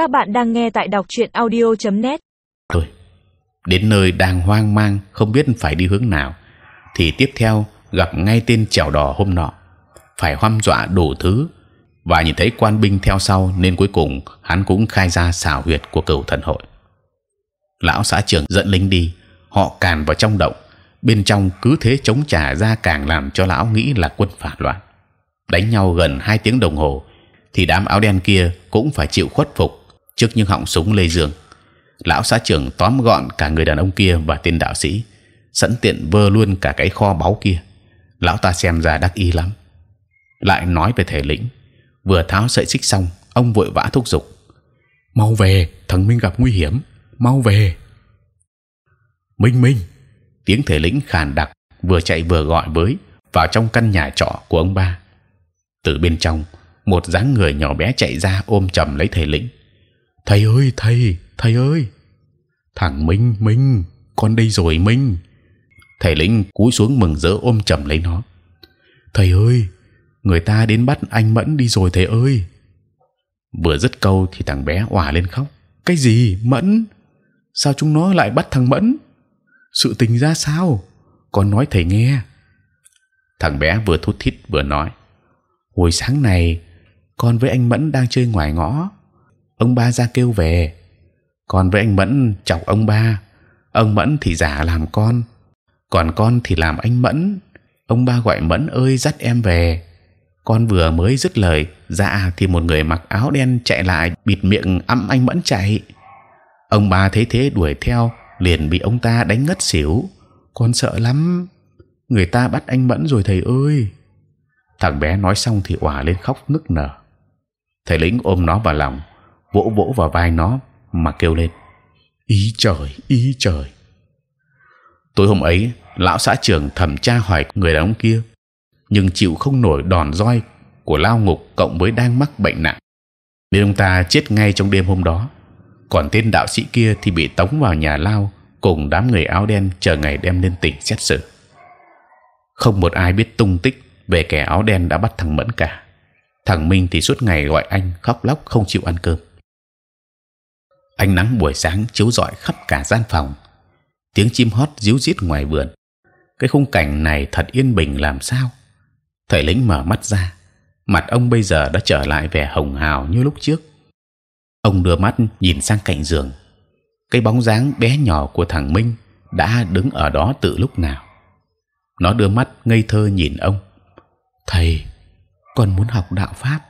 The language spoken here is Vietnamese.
Các bạn đang nghe tại đọc truyện audio.net. Tôi đến nơi đang hoang mang không biết phải đi hướng nào, thì tiếp theo gặp ngay tên chèo đò hôm nọ, phải hăm dọa đủ thứ và nhìn thấy quan binh theo sau nên cuối cùng hắn cũng khai ra xảo huyệt của cửu thần hội. Lão xã trưởng dẫn lính đi, họ càn vào trong động, bên trong cứ thế chống trả ra càng làm cho lão nghĩ là quân phản loạn. Đánh nhau gần hai tiếng đồng hồ, thì đám áo đen kia cũng phải chịu khuất phục trước những họng súng lê dương. Lão xã trưởng tóm gọn cả người đàn ông kia và tên đạo sĩ, sẵn tiện vơ luôn cả cái kho báu kia. Lão ta xem ra đắc ý lắm. Lại nói về thể lĩnh, vừa tháo sợi xích xong, ông vội vã thúc giục: mau về, thằng Minh gặp nguy hiểm, mau về. Minh Minh, tiếng thể lĩnh khàn đặc vừa chạy vừa gọi với vào trong căn nhà trọ của ông ba. Từ bên trong, một dáng người nhỏ bé chạy ra ôm chầm lấy thể lĩnh. Thầy ơi, thầy, thầy ơi, thằng Minh, Minh, con đây rồi Minh. Thầy lĩnh cúi xuống mừng rỡ ôm chầm lấy nó. Thầy ơi, người ta đến bắt anh Mẫn đi rồi thầy ơi. Vừa dứt câu thì thằng bé òa lên khóc. Cái gì Mẫn? Sao chúng nó lại bắt thằng Mẫn? Sự tình ra sao? Con nói thầy nghe. Thằng bé vừa thút thít vừa nói. Hồi sáng này, con với anh Mẫn đang chơi ngoài ngõ. Ông ba ra kêu về. còn với anh Mẫn chọc ông ba. Ông Mẫn thì giả làm con, còn con thì làm anh Mẫn. Ông ba gọi Mẫn ơi dắt em về. Con vừa mới dứt lời, dạ thì một người mặc áo đen chạy lại bịt miệng ẵm anh Mẫn chạy. Ông ba thấy thế đuổi theo, liền bị ông ta đánh ngất xỉu. Con sợ lắm. Người ta bắt anh Mẫn rồi thầy ơi. Thằng bé nói xong thì òa lên khóc nức nở. Thầy lĩnh ôm nó vào lòng, vỗ vỗ vào vai nó mà kêu lên: ý trời, ý trời. Tối hôm ấy, lão xã trưởng thẩm tra hỏi người đàn ông kia, nhưng chịu không nổi đòn roi của lao ngục cộng với đang mắc bệnh nặng, nên ông ta chết ngay trong đêm hôm đó. Còn tên đạo sĩ kia thì bị tống vào nhà lao cùng đám người áo đen chờ ngày đem lên tỉnh xét xử. Không một ai biết tung tích về kẻ áo đen đã bắt thằng mẫn cả. Thằng Minh thì suốt ngày gọi anh khóc lóc không chịu ăn cơm. Ánh nắng buổi sáng chiếu rọi khắp cả gian phòng, tiếng chim hót ríu rít ngoài vườn. Cái khung cảnh này thật yên bình làm sao? Thầy lính mở mắt ra, mặt ông bây giờ đã trở lại vẻ hồng hào như lúc trước. Ông đưa mắt nhìn sang cạnh giường, cái bóng dáng bé nhỏ của thằng Minh đã đứng ở đó từ lúc nào. Nó đưa mắt ngây thơ nhìn ông. Thầy, con muốn học đạo pháp.